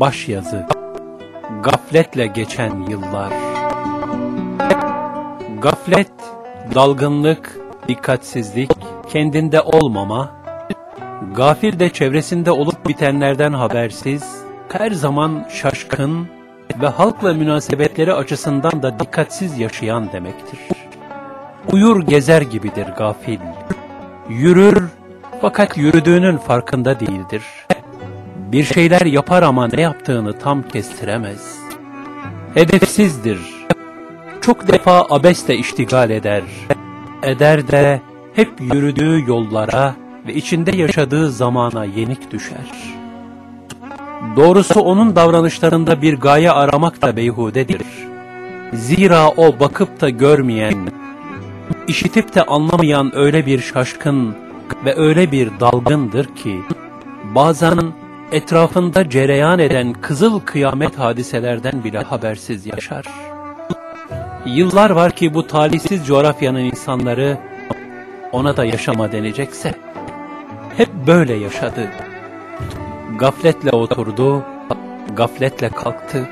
Başyazı Gafletle geçen yıllar Gaflet, dalgınlık, dikkatsizlik, kendinde olmama, gafil de çevresinde olup bitenlerden habersiz, her zaman şaşkın ve halkla münasebetleri açısından da dikkatsiz yaşayan demektir. Uyur gezer gibidir gafil. Yürür fakat yürüdüğünün farkında değildir. Bir şeyler yapar ama ne yaptığını tam kestiremez. Hedefsizdir. Çok defa abesle iştigal eder. Eder de hep yürüdüğü yollara ve içinde yaşadığı zamana yenik düşer. Doğrusu onun davranışlarında bir gaye aramak da beyhudedir. Zira o bakıp da görmeyen, işitip de anlamayan öyle bir şaşkın ve öyle bir dalgındır ki, bazen etrafında cereyan eden kızıl kıyamet hadiselerden bile habersiz yaşar. Yıllar var ki bu talihsiz coğrafyanın insanları ona da yaşama denecekse, hep böyle yaşadı. Gafletle oturdu, gafletle kalktı.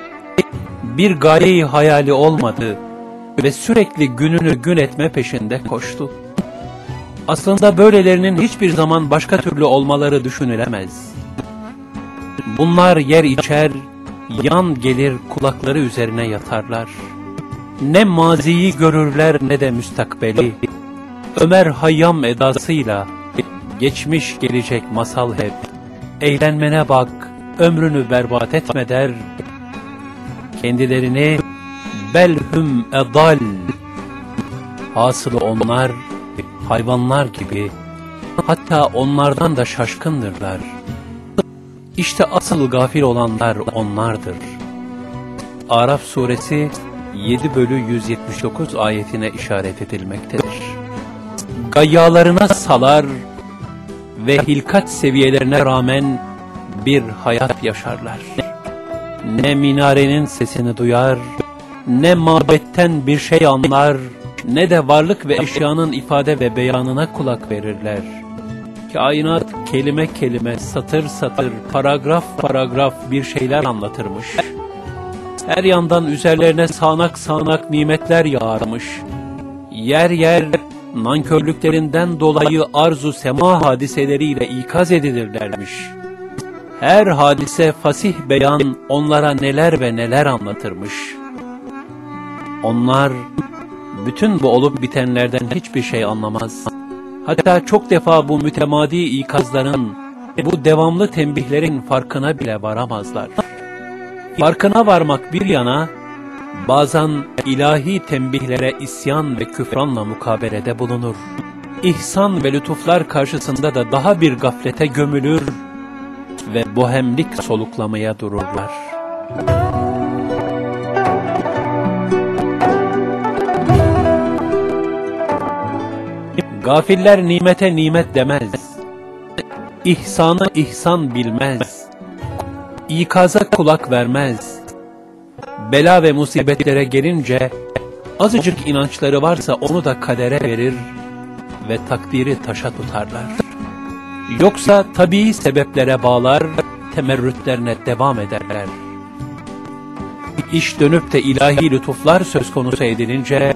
Bir gayeyi hayali olmadı ve sürekli gününü gün etme peşinde koştu. Aslında böylelerinin hiçbir zaman başka türlü olmaları düşünülemez. Bunlar yer içer, yan gelir kulakları üzerine yatarlar. Ne maziyi görürler ne de müstakbeli. Ömer Hayyam edasıyla geçmiş gelecek masal hep. Eğlenmene bak, ömrünü berbat etme der. Kendilerini belhum edal. Hasılı onlar hayvanlar gibi, hatta onlardan da şaşkındırlar. İşte asıl gafil olanlar onlardır. Araf suresi 7 bölü 179 ayetine işaret edilmektedir. Gayyalarına salar ve hilkat seviyelerine rağmen bir hayat yaşarlar. Ne minarenin sesini duyar, ne mabetten bir şey anlar, ne de varlık ve eşyanın ifade ve beyanına kulak verirler. Kainat kelime kelime, satır satır, paragraf paragraf bir şeyler anlatırmış. Her yandan üzerlerine sağanak sağanak nimetler yağarmış. Yer yer nankörlüklerinden dolayı arzu sema hadiseleriyle ikaz edilirlermiş. Her hadise fasih beyan onlara neler ve neler anlatırmış. Onlar bütün bu olup bitenlerden hiçbir şey anlamaz. Hatta çok defa bu mütemadi ikazların, bu devamlı tembihlerin farkına bile varamazlar. Farkına varmak bir yana, bazen ilahi tembihlere isyan ve küfranla mukabelede bulunur. İhsan ve lütuflar karşısında da daha bir gaflete gömülür ve bohemlik soluklamaya dururlar. Gafiller nimete nimet demez. İhsanı ihsan bilmez. İkaza kulak vermez. Bela ve musibetlere gelince azıcık inançları varsa onu da kadere verir ve takdiri taşa tutarlar. Yoksa tabii sebeplere bağlar, temerrütlerine devam ederler. İş dönüp de ilahi lütuflar söz konusu edilince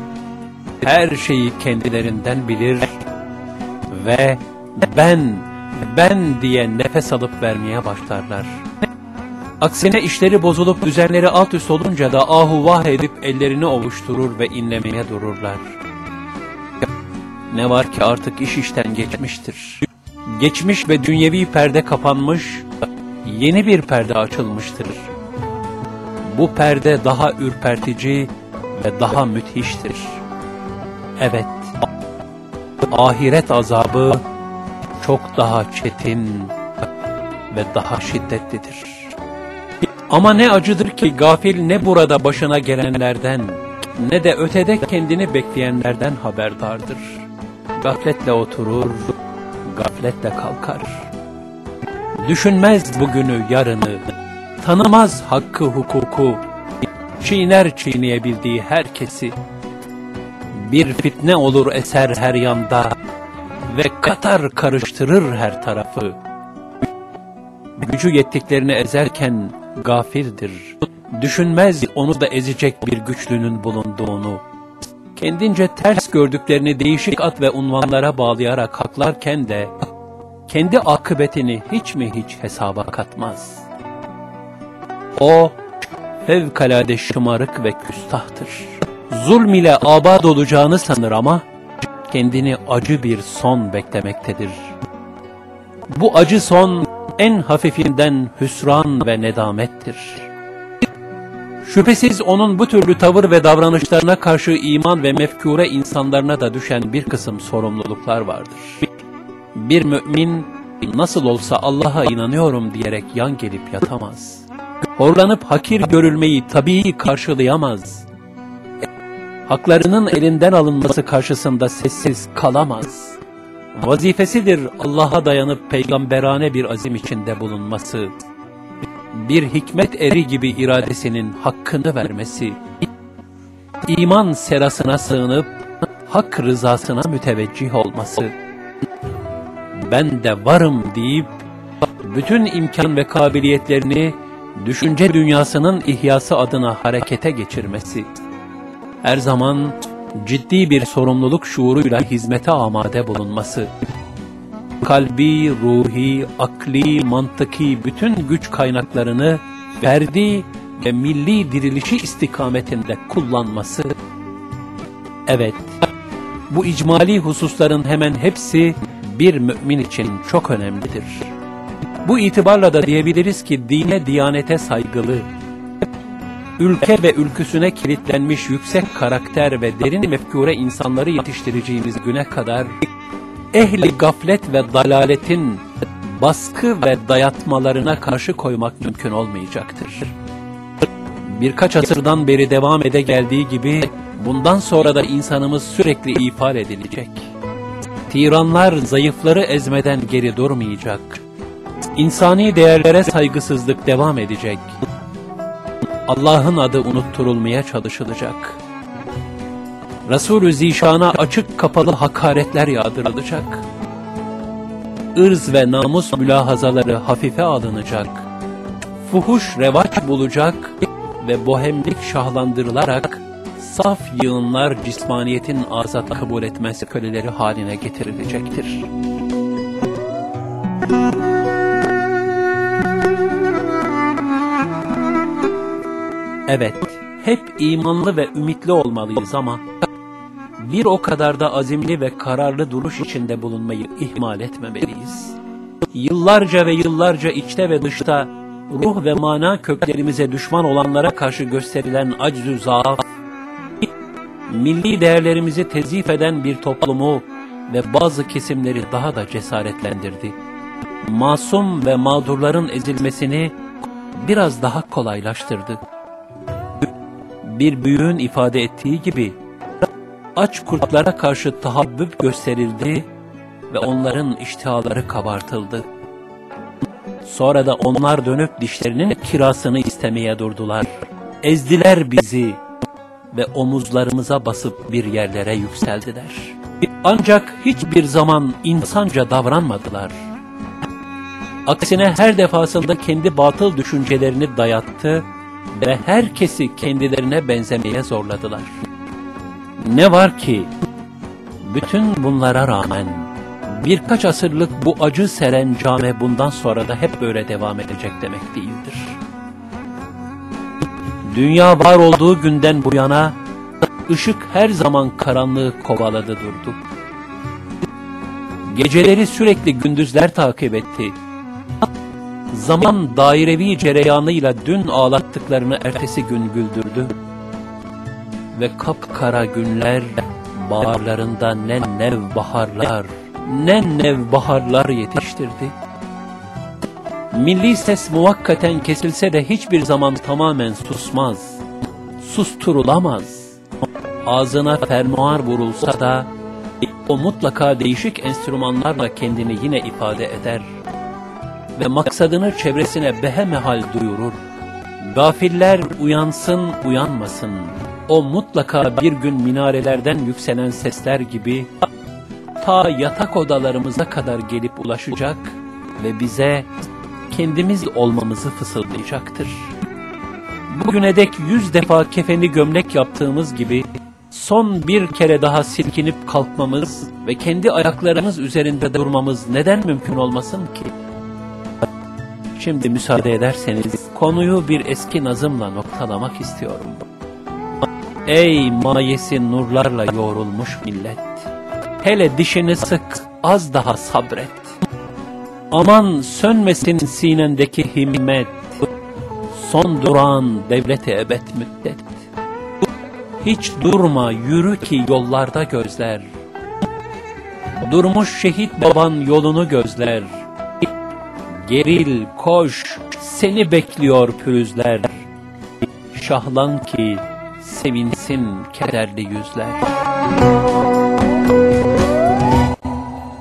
her şeyi kendilerinden bilir ve ben, ben diye nefes alıp vermeye başlarlar. Aksine işleri bozulup düzenleri alt üst olunca da ahu vah edip ellerini ovuşturur ve inlemeye dururlar. Ne var ki artık iş işten geçmiştir. Geçmiş ve dünyevi perde kapanmış, yeni bir perde açılmıştır. Bu perde daha ürpertici ve daha müthiştir. Evet, ahiret azabı çok daha çetin ve daha şiddetlidir. Ama ne acıdır ki gafil ne burada başına gelenlerden ne de ötede kendini bekleyenlerden haberdardır. Gafletle oturur, gafletle kalkar. Düşünmez bugünü yarını, tanımaz hakkı hukuku, çiğner çiğneyebildiği herkesi. Bir fitne olur eser her yanda ve katar karıştırır her tarafı. Gücü yettiklerini ezerken gafildir. Düşünmez onu da ezecek bir güçlünün bulunduğunu. Kendince ters gördüklerini değişik at ve unvanlara bağlayarak haklarken de kendi akıbetini hiç mi hiç hesaba katmaz. O fevkalade şımarık ve küstahtır. Zulm ile abad olacağını sanır ama kendini acı bir son beklemektedir. Bu acı son en hafifinden hüsran ve nedamettir. Şüphesiz onun bu türlü tavır ve davranışlarına karşı iman ve mefkure insanlarına da düşen bir kısım sorumluluklar vardır. Bir mümin nasıl olsa Allah'a inanıyorum diyerek yan gelip yatamaz. Horlanıp hakir görülmeyi tabii karşılayamaz. Haklarının elinden alınması karşısında sessiz kalamaz. Vazifesidir Allah'a dayanıp peygamberane bir azim içinde bulunması. Bir hikmet eri gibi iradesinin hakkını vermesi. İman serasına sığınıp hak rızasına müteveccih olması. Ben de varım deyip bütün imkan ve kabiliyetlerini düşünce dünyasının ihyası adına harekete geçirmesi. Her zaman ciddi bir sorumluluk şuuruyla hizmete amade bulunması, kalbi, ruhi, akli, mantıki bütün güç kaynaklarını ferdi ve milli dirilişi istikametinde kullanması, evet, bu icmali hususların hemen hepsi bir mümin için çok önemlidir. Bu itibarla da diyebiliriz ki dine, diyanete saygılı, ülke ve ülküsüne kilitlenmiş yüksek karakter ve derin mefkure insanları yetiştireceğimiz güne kadar ehli gaflet ve dalaletin baskı ve dayatmalarına karşı koymak mümkün olmayacaktır. Birkaç asırdan beri devam ede geldiği gibi bundan sonra da insanımız sürekli ifade edilecek. Tiranlar zayıfları ezmeden geri durmayacak. İnsani değerlere saygısızlık devam edecek. Allah'ın adı unutturulmaya çalışılacak. Resul-ü Zişan'a açık kapalı hakaretler yağdırılacak. Irz ve namus mülahazaları hafife alınacak. Fuhuş revaç bulacak ve bohemlik şahlandırılarak saf yığınlar cismaniyetin azat kabul etmez köleleri haline getirilecektir. Evet, hep imanlı ve ümitli olmalıyız ama bir o kadar da azimli ve kararlı duruş içinde bulunmayı ihmal etmemeliyiz. Yıllarca ve yıllarca içte ve dışta ruh ve mana köklerimize düşman olanlara karşı gösterilen aczü zaaf, milli değerlerimizi tezif eden bir toplumu ve bazı kesimleri daha da cesaretlendirdi. Masum ve mağdurların ezilmesini biraz daha kolaylaştırdı bir büyüğün ifade ettiği gibi aç kurtlara karşı tahabbüp gösterildi ve onların iştihaları kabartıldı. Sonra da onlar dönüp dişlerinin kirasını istemeye durdular. Ezdiler bizi ve omuzlarımıza basıp bir yerlere yükseldiler. Ancak hiçbir zaman insanca davranmadılar. Aksine her defasında kendi batıl düşüncelerini dayattı ve herkesi kendilerine benzemeye zorladılar. Ne var ki bütün bunlara rağmen birkaç asırlık bu acı seren came bundan sonra da hep böyle devam edecek demek değildir. Dünya var olduğu günden bu yana ışık her zaman karanlığı kovaladı durdu. Geceleri sürekli gündüzler takip etti zaman dairevi cereyanıyla dün ağlattıklarını ertesi gün güldürdü. Ve kapkara günler bağırlarında ne nev baharlar, ne nev baharlar yetiştirdi. Milli ses muvakkaten kesilse de hiçbir zaman tamamen susmaz, susturulamaz. Ağzına fermuar vurulsa da o mutlaka değişik enstrümanlarla kendini yine ifade eder.'' Ve maksadını çevresine behemehal duyurur. Gafiller uyansın uyanmasın, o mutlaka bir gün minarelerden yükselen sesler gibi ta yatak odalarımıza kadar gelip ulaşacak ve bize kendimiz olmamızı fısıldayacaktır. Bugüne dek yüz defa kefeni gömlek yaptığımız gibi son bir kere daha silkinip kalkmamız ve kendi ayaklarımız üzerinde durmamız neden mümkün olmasın ki? Şimdi müsaade ederseniz konuyu bir eski nazımla noktalamak istiyorum. Ey mayesi nurlarla yoğrulmuş millet! Hele dişini sık, az daha sabret. Aman sönmesin sinendeki himmet, son duran devlete ebed müddet. Hiç durma yürü ki yollarda gözler. Durmuş şehit baban yolunu gözler. Geril koş seni bekliyor pürüzler. Şahlan ki sevinsin kederli yüzler.